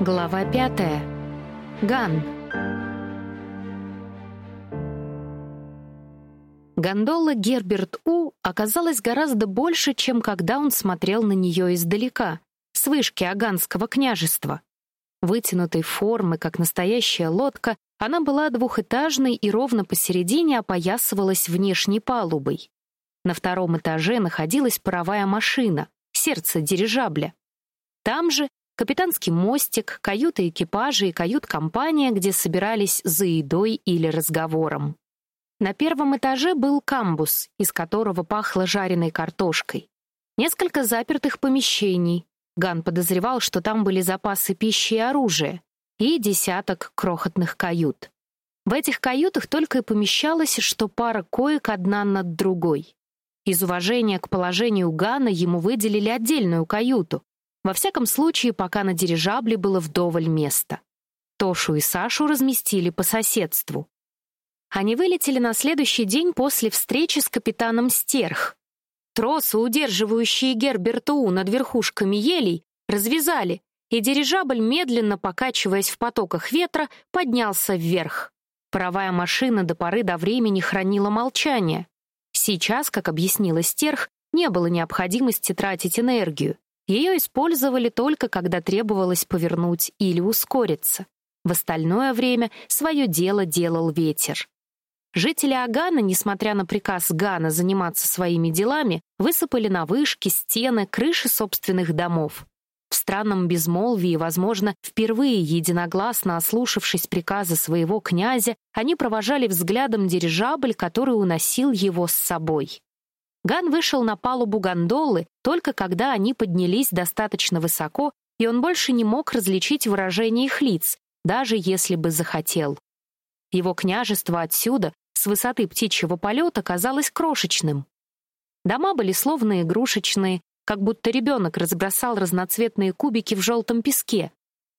Глава пятая. Ган. Гондола Герберт У оказалась гораздо больше, чем когда он смотрел на нее издалека, с вышки Аганского княжества. Вытянутой формы, как настоящая лодка, она была двухэтажной и ровно посередине опоясывалась внешней палубой. На втором этаже находилась паровая машина, сердце дирижабля. Там же капитанский мостик, каюта экипажа и кают-компания, где собирались за едой или разговором. На первом этаже был камбус, из которого пахло жареной картошкой. Несколько запертых помещений. Ган подозревал, что там были запасы пищи и оружия, и десяток крохотных кают. В этих каютах только и помещалось, что пара коек одна над другой. Из уважения к положению Гана ему выделили отдельную каюту, во всяком случае, пока на дирижабле было вдоволь места. Тошу и Сашу разместили по соседству. Они вылетели на следующий день после встречи с капитаном Стерх. Тросы, удерживающие Герберту над верхушками елей, развязали, и дирижабль, медленно покачиваясь в потоках ветра, поднялся вверх. Паровая машина до поры до времени хранила молчание. Сейчас, как объяснила Стерх, не было необходимости тратить энергию. Ее использовали только когда требовалось повернуть или ускориться. В остальное время свое дело делал ветер. Жители Агана, несмотря на приказ Гана заниматься своими делами, высыпали на вышки, стены, крыши собственных домов. В странном безмолвии, возможно, впервые единогласно ослушавшись приказа своего князя, они провожали взглядом дирижабль, который уносил его с собой. Ган вышел на палубу гондолы только когда они поднялись достаточно высоко, и он больше не мог различить выражение их лиц, даже если бы захотел. Его княжество отсюда, с высоты птичьего полета, казалось крошечным. Дома были словно игрушечные, как будто ребенок разбросал разноцветные кубики в желтом песке.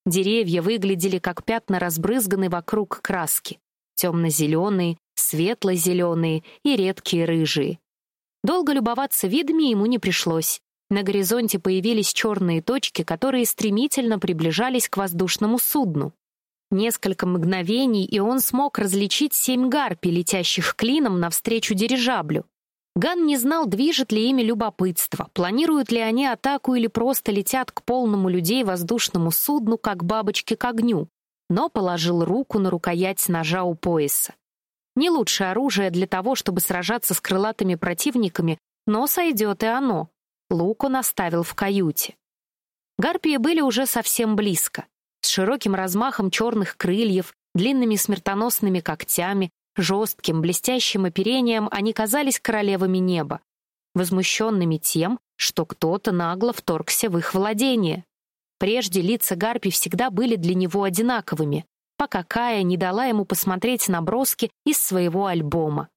Деревья выглядели как пятна разбрызганной вокруг краски. Темно-зеленые, светло-зеленые и редкие рыжие. Долго любоваться видами ему не пришлось. На горизонте появились черные точки, которые стремительно приближались к воздушному судну. Несколько мгновений, и он смог различить семь гарпий, летящих клином навстречу дирижаблю. Ган не знал, движет ли ими любопытство, планируют ли они атаку или просто летят к полному людей воздушному судну, как бабочки к огню, но положил руку на рукоять ножа у пояса. Не лучшее оружие для того, чтобы сражаться с крылатыми противниками, но сойдет и оно. Лук он оставил в каюте. Гарпии были уже совсем близко. С широким размахом черных крыльев, длинными смертоносными когтями, жестким, блестящим оперением они казались королевами неба, возмущенными тем, что кто-то нагло вторгся в их владение. Прежде лица гарпий всегда были для него одинаковыми, пока Кая не дала ему посмотреть наброски из своего альбома.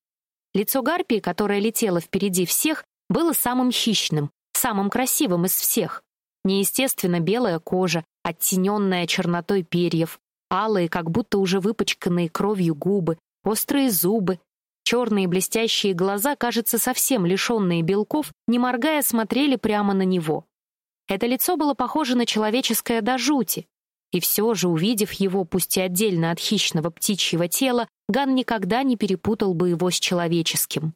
Лицо Гарпии, которое летело впереди всех, было самым хищным, самым красивым из всех. Неестественно белая кожа, оттененная чернотой перьев, алые, как будто уже выпачканные кровью губы, острые зубы, черные блестящие глаза, кажется, совсем лишенные белков, не моргая, смотрели прямо на него. Это лицо было похоже на человеческое до жути, и все же, увидев его, пусть и отдельно от хищного птичьего тела, Ган никогда не перепутал бы его с человеческим.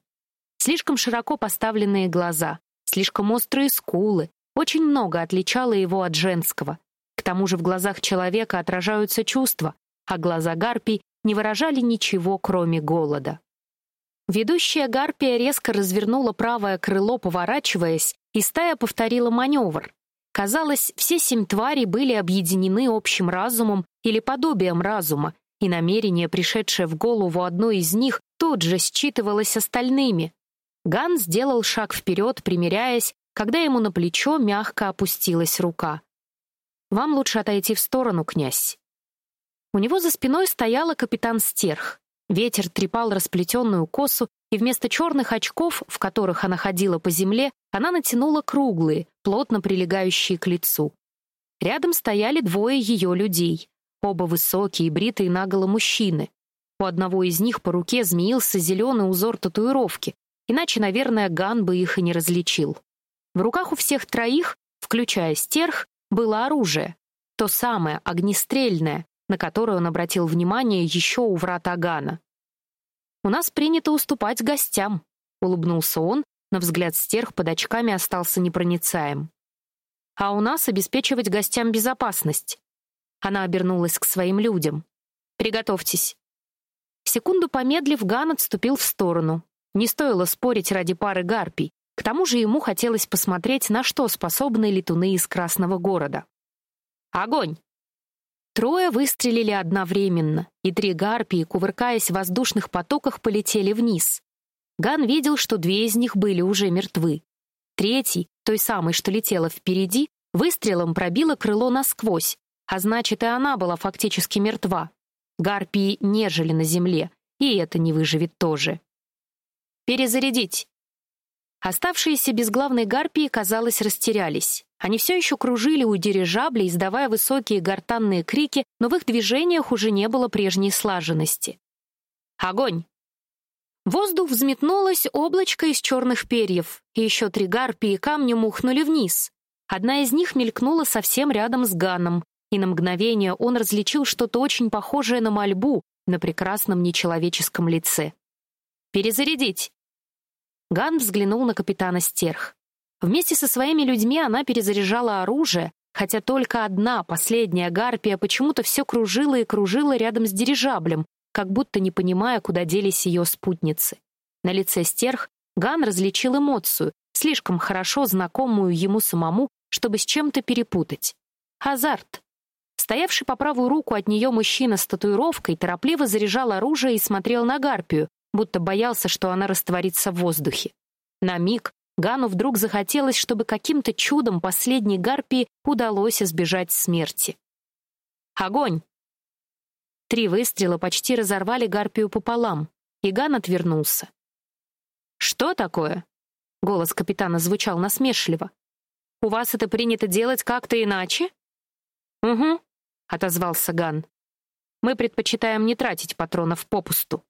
Слишком широко поставленные глаза, слишком острые скулы, очень много отличало его от женского. К тому же в глазах человека отражаются чувства, а глаза гарпий не выражали ничего, кроме голода. Ведущая гарпия резко развернула правое крыло, поворачиваясь, и стая повторила маневр, Казалось, все семь тварей были объединены общим разумом или подобием разума, и намерение, пришедшее в голову одной из них, тут же считывалось остальными. Ган сделал шаг вперед, примиряясь, когда ему на плечо мягко опустилась рука. «Вам лучше отойти в сторону, князь». У него за спиной стояла капитан Стерх. Ветер трепал расплетенную косу, и вместо черных очков, в которых она ходила по земле, она натянула круглые, плотно прилегающие к лицу. Рядом стояли двое ее людей, оба высокие, бритые наголо мужчины. У одного из них по руке змеился зеленый узор татуировки, иначе, наверное, Ган бы их и не различил. В руках у всех троих, включая стерх, было оружие. То самое, огнестрельное, на которое он обратил внимание еще у врат Агана. «У нас принято уступать гостям», — улыбнулся он, но взгляд стерх под очками остался непроницаем. «А у нас обеспечивать гостям безопасность». Она обернулась к своим людям. «Приготовьтесь». Секунду помедлив, Ган отступил в сторону. Не стоило спорить ради пары гарпий. К тому же ему хотелось посмотреть, на что способны летуны из Красного города. «Огонь!» Трое выстрелили одновременно, и три гарпии, кувыркаясь в воздушных потоках, полетели вниз. Ган видел, что две из них были уже мертвы. Третий, той самой, что летела впереди, выстрелом пробила крыло насквозь, а значит, и она была фактически мертва. Гарпии не жили на земле, и это не выживет тоже. «Перезарядить!» Оставшиеся безглавные гарпии, казалось, растерялись. Они все еще кружили у дирижабля, издавая высокие гортанные крики, но в их движениях уже не было прежней слаженности. «Огонь!» воздух взметнулось облачко из черных перьев, и еще три гарпии камнем ухнули вниз. Одна из них мелькнула совсем рядом с Ганом, и на мгновение он различил что-то очень похожее на мольбу на прекрасном нечеловеческом лице. «Перезарядить!» Ган взглянул на капитана Стерх. Вместе со своими людьми она перезаряжала оружие, хотя только одна, последняя гарпия, почему-то все кружила и кружила рядом с дирижаблем, как будто не понимая, куда делись ее спутницы. На лице стерх Ган различил эмоцию, слишком хорошо знакомую ему самому, чтобы с чем-то перепутать. Азарт. Стоявший по правую руку от нее мужчина с татуировкой торопливо заряжал оружие и смотрел на гарпию, будто боялся, что она растворится в воздухе. На миг Гану вдруг захотелось, чтобы каким-то чудом последней гарпии удалось избежать смерти. «Огонь!» Три выстрела почти разорвали гарпию пополам, и Ган отвернулся. «Что такое?» — голос капитана звучал насмешливо. «У вас это принято делать как-то иначе?» «Угу», — отозвался Ган. «Мы предпочитаем не тратить патронов попусту».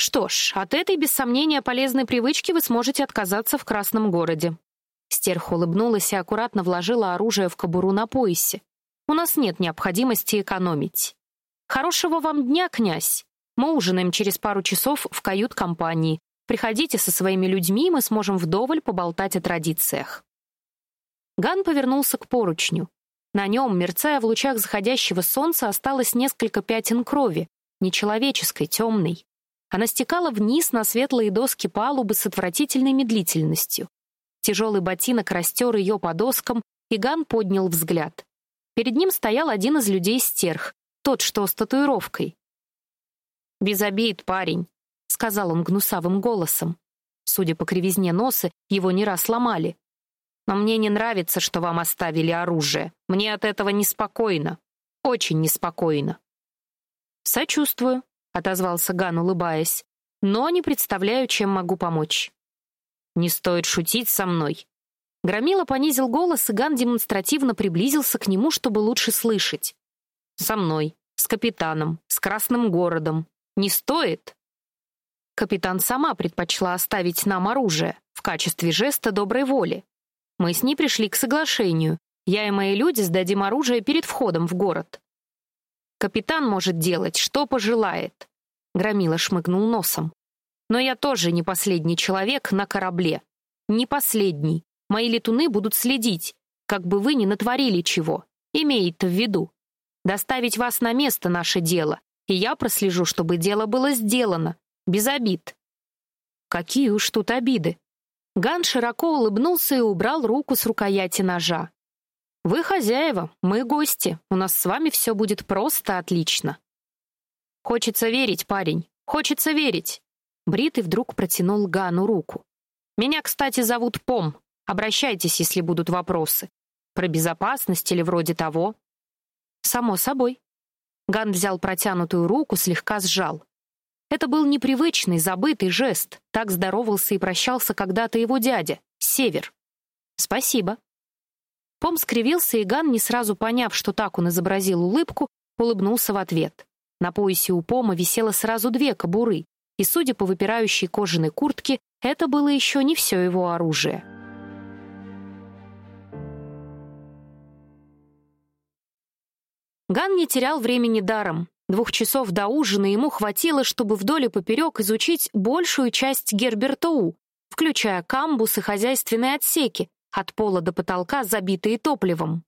Что ж, от этой, без сомнения, полезной привычки вы сможете отказаться в Красном городе. Стерх улыбнулась и аккуратно вложила оружие в кобуру на поясе. У нас нет необходимости экономить. Хорошего вам дня, князь. Мы ужинаем через пару часов в кают-компании. Приходите со своими людьми, мы сможем вдоволь поболтать о традициях. Ган повернулся к поручню. На нем, мерцая в лучах заходящего солнца, осталось несколько пятен крови, нечеловеческой, темной. Она стекала вниз на светлые доски палубы с отвратительной медлительностью. Тяжелый ботинок растер ее по доскам, и Ган поднял взгляд. Перед ним стоял один из людей стерх, тот, что с татуировкой. «Без обид, парень», — сказал он гнусавым голосом. Судя по кривизне носа, его не раз ломали. «Но мне не нравится, что вам оставили оружие. Мне от этого неспокойно. Очень неспокойно». «Сочувствую», отозвался Ган, улыбаясь. Но не представляю, чем могу помочь. Не стоит шутить со мной. Громила понизил голос, и Ган демонстративно приблизился к нему, чтобы лучше слышать. Со мной, с капитаном, с Красным городом. Не стоит? Капитан сама предпочла оставить нам оружие в качестве жеста доброй воли. Мы с ней пришли к соглашению. Я и мои люди сдадим оружие перед входом в город. Капитан может делать, что пожелает. Громила шмыгнул носом. Но я тоже не последний человек на корабле. Не последний. Мои летуны будут следить, как бы вы ни натворили чего. Имеет в виду. Доставить вас на место наше дело, и я прослежу, чтобы дело было сделано, без обид. Какие уж тут обиды. Ган широко улыбнулся и убрал руку с рукояти ножа. Вы хозяева, мы гости. У нас с вами все будет просто отлично. Хочется верить, парень. Хочется верить. Бритый вдруг протянул Гану руку. Меня, кстати, зовут Пом. Обращайтесь, если будут вопросы. Про безопасность или вроде того. Само собой. Ган взял протянутую руку, слегка сжал. Это был непривычный, забытый жест. Так здоровался и прощался когда-то его дядя, Север. Спасибо. Пом скривился, и Ган, не сразу поняв, что так он изобразил улыбку, улыбнулся в ответ. На поясе у Пома висело сразу две кобуры, и, судя по выпирающей кожаной куртке, это было еще не все его оружие. Ган не терял времени даром. Двух часов до ужина ему хватило, чтобы вдоль и поперек изучить большую часть Гербертоу, включая камбус и хозяйственные отсеки, от пола до потолка, забитые топливом.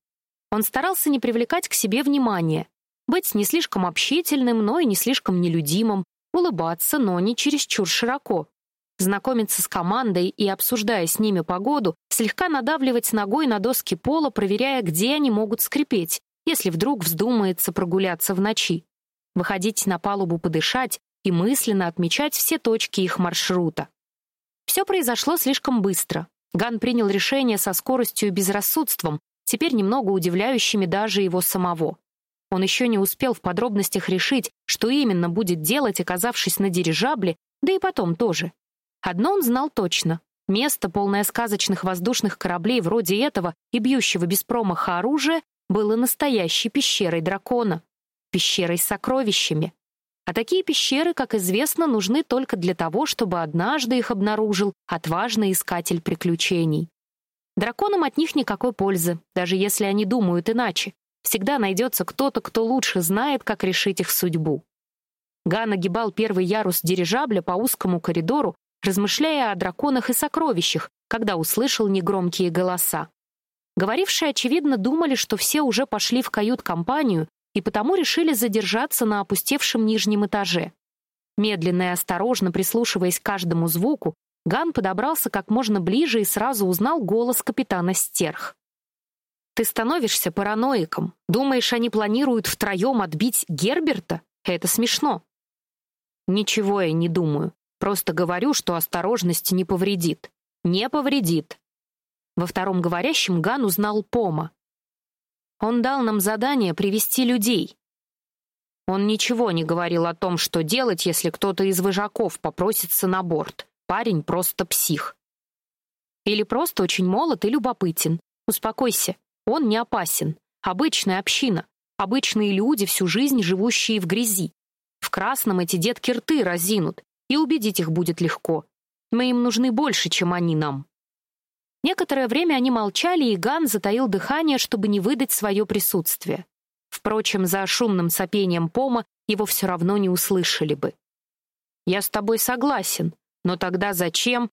Он старался не привлекать к себе внимания, быть не слишком общительным, но и не слишком нелюдимым, улыбаться, но не чересчур широко. Знакомиться с командой и, обсуждая с ними погоду, слегка надавливать ногой на доски пола, проверяя, где они могут скрипеть, если вдруг вздумается прогуляться в ночи. Выходить на палубу подышать и мысленно отмечать все точки их маршрута. Все произошло слишком быстро. Ган принял решение со скоростью и безрассудством, теперь немного удивляющими даже его самого. Он еще не успел в подробностях решить, что именно будет делать, оказавшись на дирижабле, да и потом тоже. Одно он знал точно. Место, полное сказочных воздушных кораблей вроде этого и бьющего без промаха оружия, было настоящей пещерой дракона, пещерой с сокровищами. А такие пещеры, как известно, нужны только для того, чтобы однажды их обнаружил отважный искатель приключений. Драконам от них никакой пользы, даже если они думают иначе. Всегда найдется кто-то, кто лучше знает, как решить их судьбу. Ган огибал первый ярус дирижабля по узкому коридору, размышляя о драконах и сокровищах, когда услышал негромкие голоса. Говорившие, очевидно, думали, что все уже пошли в кают-компанию и потому решили задержаться на опустевшем нижнем этаже. Медленно и осторожно прислушиваясь к каждому звуку, Ган подобрался как можно ближе и сразу узнал голос капитана Стерх. «Ты становишься параноиком. Думаешь, они планируют втроем отбить Герберта? Это смешно». «Ничего я не думаю. Просто говорю, что осторожность не повредит. Не повредит. Во втором говорящем Ган узнал Пома. Он дал нам задание привести людей. Он ничего не говорил о том, что делать, если кто-то из выжаков попросится на борт. Парень просто псих. Или просто очень молод и любопытен. Успокойся, он не опасен. Обычная община, обычные люди, всю жизнь живущие в грязи. В красном эти детки рты разинут, и убедить их будет легко. Мы им нужны больше, чем они нам. Некоторое время они молчали, и Ган затаил дыхание, чтобы не выдать свое присутствие. Впрочем, за шумным сопением Пома его все равно не услышали бы. «Я с тобой согласен, но тогда зачем?»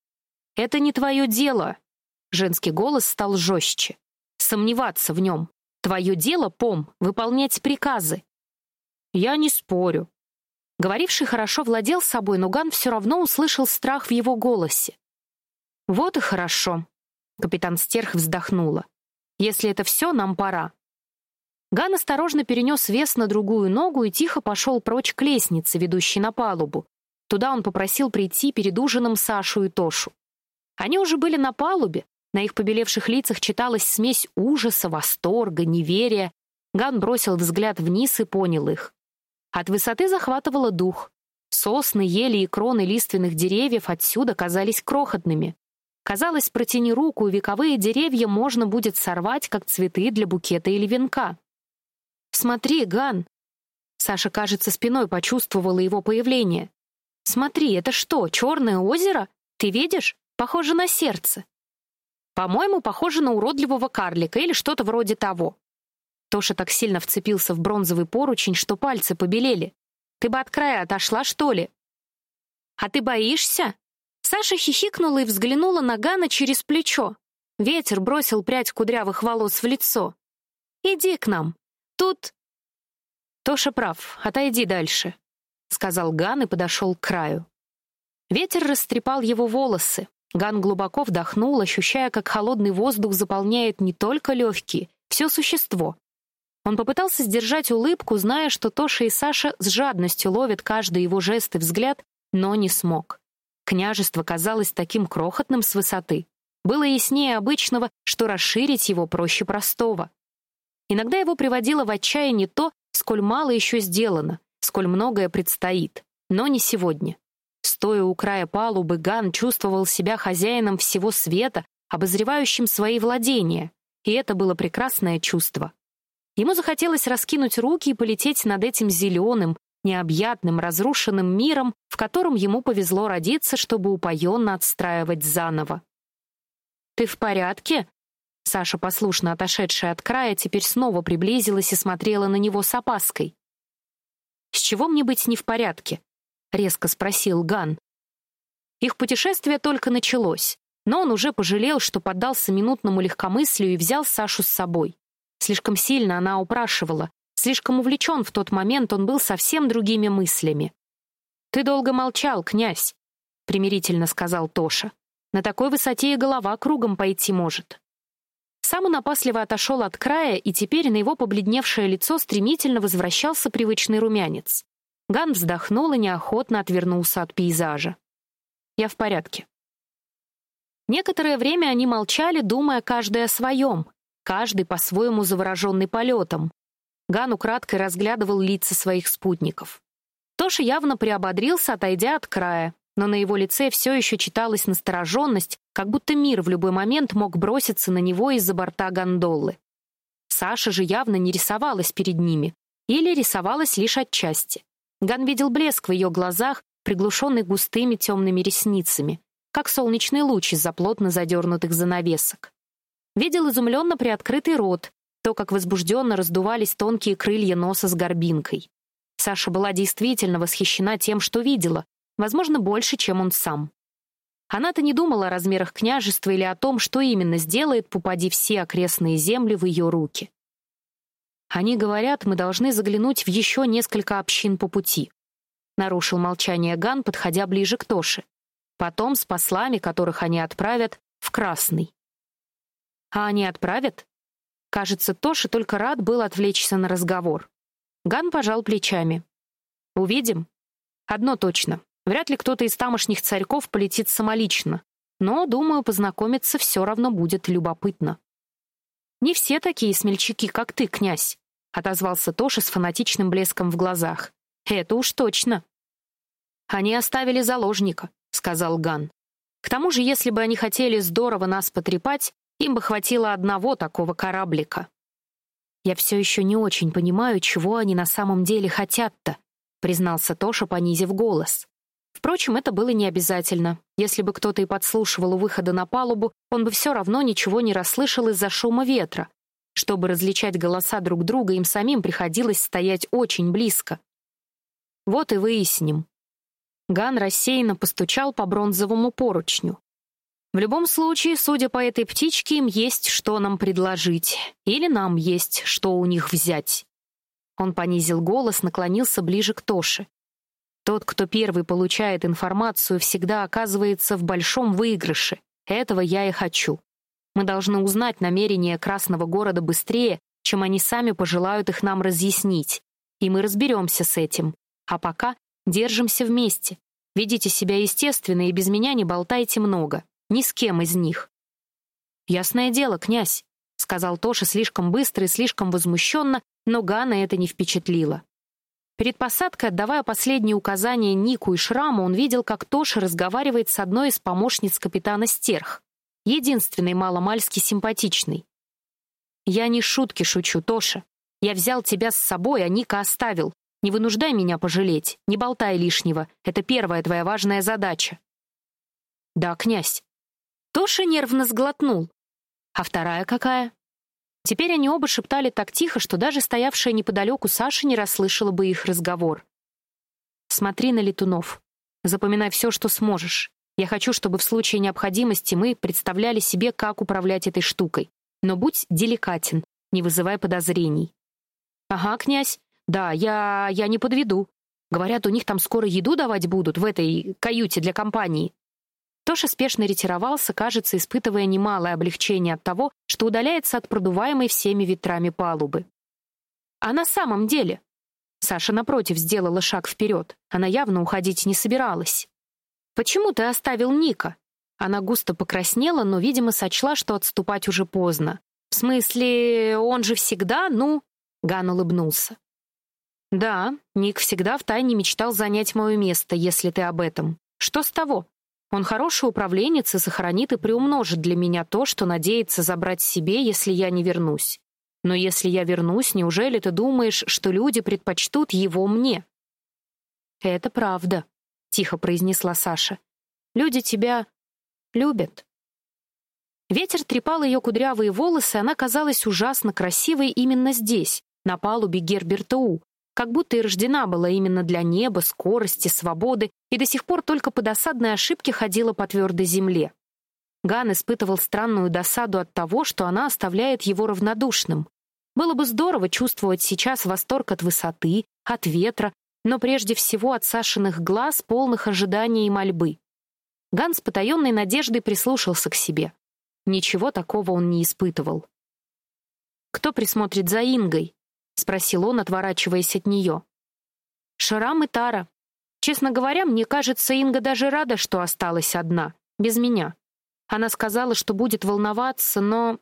«Это не твое дело». Женский голос стал жестче. «Сомневаться в нем. Твое дело, Пом, выполнять приказы». «Я не спорю». Говоривший хорошо владел собой, но Ган все равно услышал страх в его голосе. «Вот и хорошо», Капитан Стерх вздохнула. «Если это все, нам пора». Ган осторожно перенес вес на другую ногу и тихо пошел прочь к лестнице, ведущей на палубу. Туда он попросил прийти перед ужином Сашу и Тошу. Они уже были на палубе, на их побелевших лицах читалась смесь ужаса, восторга, неверия. Ган бросил взгляд вниз и понял их. От высоты захватывало дух. Сосны, ели и кроны лиственных деревьев отсюда казались крохотными. Казалось, протяни руку, вековые деревья можно будет сорвать, как цветы для букета или венка. «Смотри, Ган!» Саша, кажется, спиной почувствовала его появление. «Смотри, это что, черное озеро? Ты видишь? Похоже на сердце». «По-моему, похоже на уродливого карлика или что-то вроде того». Тоша так сильно вцепился в бронзовый поручень, что пальцы побелели. «Ты бы от края отошла, что ли?» «А ты боишься?» Саша хихикнула и взглянула на Гана через плечо. Ветер бросил прядь кудрявых волос в лицо. «Иди к нам. Тут...» «Тоша прав. Отойди дальше», — сказал Ган и подошел к краю. Ветер растрепал его волосы. Ган глубоко вдохнул, ощущая, как холодный воздух заполняет не только легкие, все существо. Он попытался сдержать улыбку, зная, что Тоша и Саша с жадностью ловят каждый его жест и взгляд, но не смог. Княжество казалось таким крохотным с высоты. Было яснее обычного, что расширить его проще простого. Иногда его приводило в отчаяние то, сколь мало еще сделано, сколь многое предстоит. Но не сегодня. Стоя у края палубы, Ган чувствовал себя хозяином всего света, обозревающим свои владения, и это было прекрасное чувство. Ему захотелось раскинуть руки и полететь над этим зеленым, необъятным, разрушенным миром, в котором ему повезло родиться, чтобы упоенно отстраивать заново. «Ты в порядке?» Саша, послушно отошедшая от края, теперь снова приблизилась и смотрела на него с опаской. «С чего мне быть не в порядке?» — резко спросил Ган. Их путешествие только началось, но он уже пожалел, что поддался минутному легкомыслию и взял Сашу с собой. Слишком сильно она упрашивала, слишком увлечен в тот момент он был совсем другими мыслями. «Ты долго молчал, князь», — примирительно сказал Тоша. «На такой высоте и голова кругом пойти может». Сам он опасливо отошел от края, и теперь на его побледневшее лицо стремительно возвращался привычный румянец. Ган вздохнул и неохотно отвернулся от пейзажа. «Я в порядке». Некоторое время они молчали, думая каждый о своем, каждый по-своему завороженный полетом. Ган украдкой разглядывал лица своих спутников. Тоша явно приободрился, отойдя от края, но на его лице все еще читалась настороженность, как будто мир в любой момент мог броситься на него из-за борта гондолы. Саша же явно не рисовалась перед ними, или рисовалась лишь отчасти. Ган видел блеск в ее глазах, приглушенный густыми темными ресницами, как солнечный луч из-за плотно задернутых занавесок. Видел изумленно приоткрытый рот, то, как возбужденно раздувались тонкие крылья носа с горбинкой. Саша была действительно восхищена тем, что видела, возможно, больше, чем он сам. Она-то не думала о размерах княжества или о том, что именно сделает, попади все окрестные земли в ее руки. Они говорят, мы должны заглянуть в еще несколько общин по пути. Нарушил молчание Ган, подходя ближе к Тоше. Потом с послами, которых они отправят, в Красный. А они отправят? Кажется, Тоша только рад был отвлечься на разговор. Ган пожал плечами. Увидим. Одно точно. Вряд ли кто-то из тамошних царьков полетит самолично, но, думаю, познакомиться все равно будет любопытно. «Не все такие смельчаки, как ты, князь», — отозвался Тоша с фанатичным блеском в глазах. «Это уж точно». «Они оставили заложника», — сказал Ган. «К тому же, если бы они хотели здорово нас потрепать, им бы хватило одного такого кораблика». «Я все еще не очень понимаю, чего они на самом деле хотят-то», — признался Тоша, понизив голос. Впрочем, это было не обязательно. Если бы кто-то и подслушивал у выхода на палубу, он бы все равно ничего не расслышал из-за шума ветра. Чтобы различать голоса друг друга, им самим приходилось стоять очень близко. Вот и выясним. Ган рассеянно постучал по бронзовому поручню. В любом случае, судя по этой птичке, им есть что нам предложить. Или нам есть что у них взять. Он понизил голос, наклонился ближе к Тоше. Тот, кто первый получает информацию, всегда оказывается в большом выигрыше. Этого я и хочу. Мы должны узнать намерения Красного города быстрее, чем они сами пожелают их нам разъяснить. И мы разберемся с этим. А пока держимся вместе. Ведите себя естественно и без меня не болтайте много. Ни с кем из них. «Ясное дело, князь», — сказал Тоша слишком быстро и слишком возмущенно, но Гана это не впечатлило. Перед посадкой, отдавая последние указания Нику и Шраму, он видел, как Тоша разговаривает с одной из помощниц капитана Стерх, единственной маломальски симпатичной. «Я не шутки шучу, Тоша. Я взял тебя с собой, а Ника оставил. Не вынуждай меня пожалеть, не болтай лишнего. Это первая твоя важная задача». «Да, князь». Тоша нервно сглотнул. «А вторая какая?» Теперь они оба шептали так тихо, что даже стоявшая неподалеку Саша не расслышала бы их разговор. «Смотри на летунов. Запоминай все, что сможешь. Я хочу, чтобы в случае необходимости мы представляли себе, как управлять этой штукой. Но будь деликатен, не вызывай подозрений». «Ага, князь. Да, я... я не подведу. Говорят, у них там скоро еду давать будут в этой каюте для компании. Тоша спешно ретировался, кажется, испытывая немалое облегчение от того, что удаляется от продуваемой всеми ветрами палубы. А на самом деле... Саша, напротив, сделала шаг вперед. Она явно уходить не собиралась. «Почему ты оставил Ника?» Она густо покраснела, но, видимо, сочла, что отступать уже поздно. «В смысле, он же всегда, ну...» Ган улыбнулся. «Да, Ник всегда втайне мечтал занять мое место, если ты об этом. Что с того? Он хороший управленец и сохранит и приумножит для меня то, что надеется забрать себе, если я не вернусь. Но если я вернусь, неужели ты думаешь, что люди предпочтут его мне?» «Это правда», — тихо произнесла Саша. «Люди тебя любят». Ветер трепал ее кудрявые волосы, она казалась ужасно красивой именно здесь, на палубе Герберта У, как будто и рождена была именно для неба, скорости, свободы, и до сих пор только по досадной ошибке ходила по твердой земле. Ган испытывал странную досаду от того, что она оставляет его равнодушным. Было бы здорово чувствовать сейчас восторг от высоты, от ветра, но прежде всего от Сашиных глаз, полных ожидания и мольбы. Ган с потаенной надеждой прислушался к себе. Ничего такого он не испытывал. «Кто присмотрит за Ингой?» — спросил он, отворачиваясь от нее. «Шарам и Тара. Честно говоря, мне кажется, Инга даже рада, что осталась одна, без меня. Она сказала, что будет волноваться, но...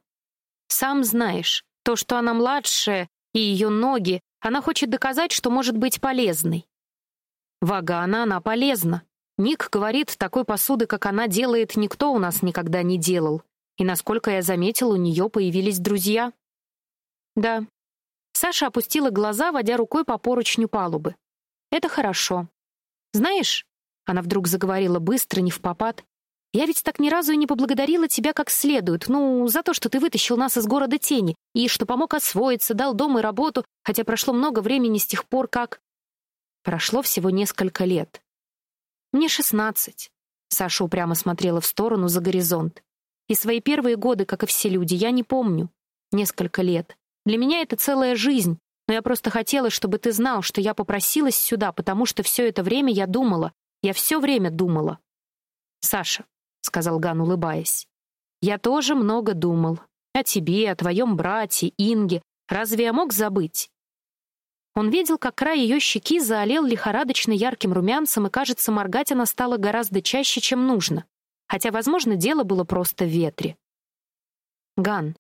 Сам знаешь, то, что она младшая, и ее ноги, она хочет доказать, что может быть полезной. Вагана она полезна. Ник говорит, такой посуды, как она делает, никто у нас никогда не делал. И, насколько я заметил, у нее появились друзья. Да. Саша опустила глаза, водя рукой по поручню палубы. Это хорошо. Знаешь, она вдруг заговорила быстро, не в попад. Я ведь так ни разу и не поблагодарила тебя как следует. Ну, за то, что ты вытащил нас из города тени и что помог освоиться, дал дом и работу, хотя прошло много времени с тех пор, как Прошло всего несколько лет. Мне шестнадцать. Саша упрямо смотрела в сторону за горизонт. И свои первые годы, как и все люди, я не помню. Несколько лет. Для меня это целая жизнь, но я просто хотела, чтобы ты знал, что я попросилась сюда, потому что все это время я думала, я все время думала. «Саша», — сказал Ган, улыбаясь, — «я тоже много думал. О тебе, о твоем брате, Инге. Разве я мог забыть?» Он видел, как край ее щеки заолел лихорадочно ярким румянцем, и, кажется, моргать она стала гораздо чаще, чем нужно хотя, возможно, дело было просто в ветре. «Ган».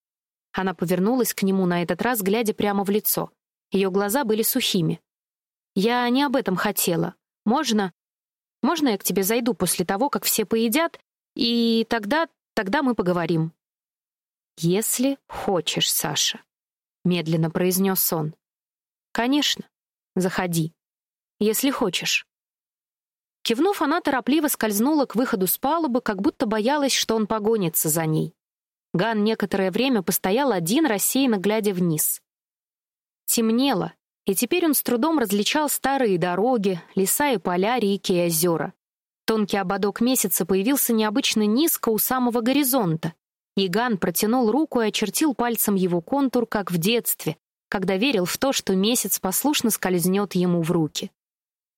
Она повернулась к нему на этот раз, глядя прямо в лицо. Ее глаза были сухими. «Я не об этом хотела. Можно... Можно я к тебе зайду после того, как все поедят, и тогда... тогда мы поговорим?» «Если хочешь, Саша», — медленно произнес он. «Конечно. Заходи. Если хочешь». Кивнув, она торопливо скользнула к выходу с палубы, как будто боялась, что он погонится за ней. Ган некоторое время постоял один, рассеянно глядя вниз. Темнело, и теперь он с трудом различал старые дороги, леса и поля, реки и озера. Тонкий ободок месяца появился необычно низко у самого горизонта, и Ган протянул руку и очертил пальцем его контур, как в детстве, когда верил в то, что месяц послушно скользнет ему в руки.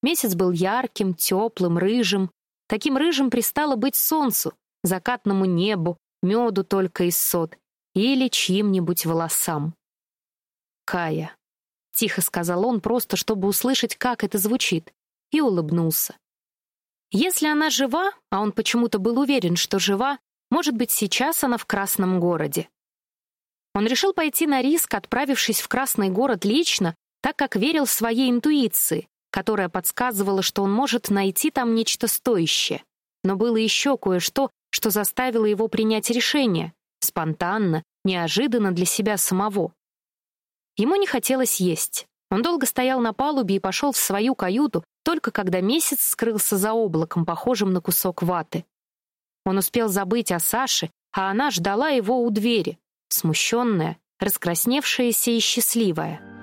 Месяц был ярким, теплым, рыжим. Таким рыжим пристало быть солнцу, закатному небу, меду только из сот или чьим-нибудь волосам. «Кая», — тихо сказал он, просто чтобы услышать, как это звучит, и улыбнулся. Если она жива, а он почему-то был уверен, что жива, может быть, сейчас она в Красном городе. Он решил пойти на риск, отправившись в Красный город лично, так как верил своей интуиции, которая подсказывала, что он может найти там нечто стоящее. Но было еще кое-что, что заставило его принять решение, спонтанно, неожиданно для себя самого. Ему не хотелось есть. Он долго стоял на палубе и пошел в свою каюту, только когда месяц скрылся за облаком, похожим на кусок ваты. Он успел забыть о Саше, а она ждала его у двери, смущенная, раскрасневшаяся и счастливая.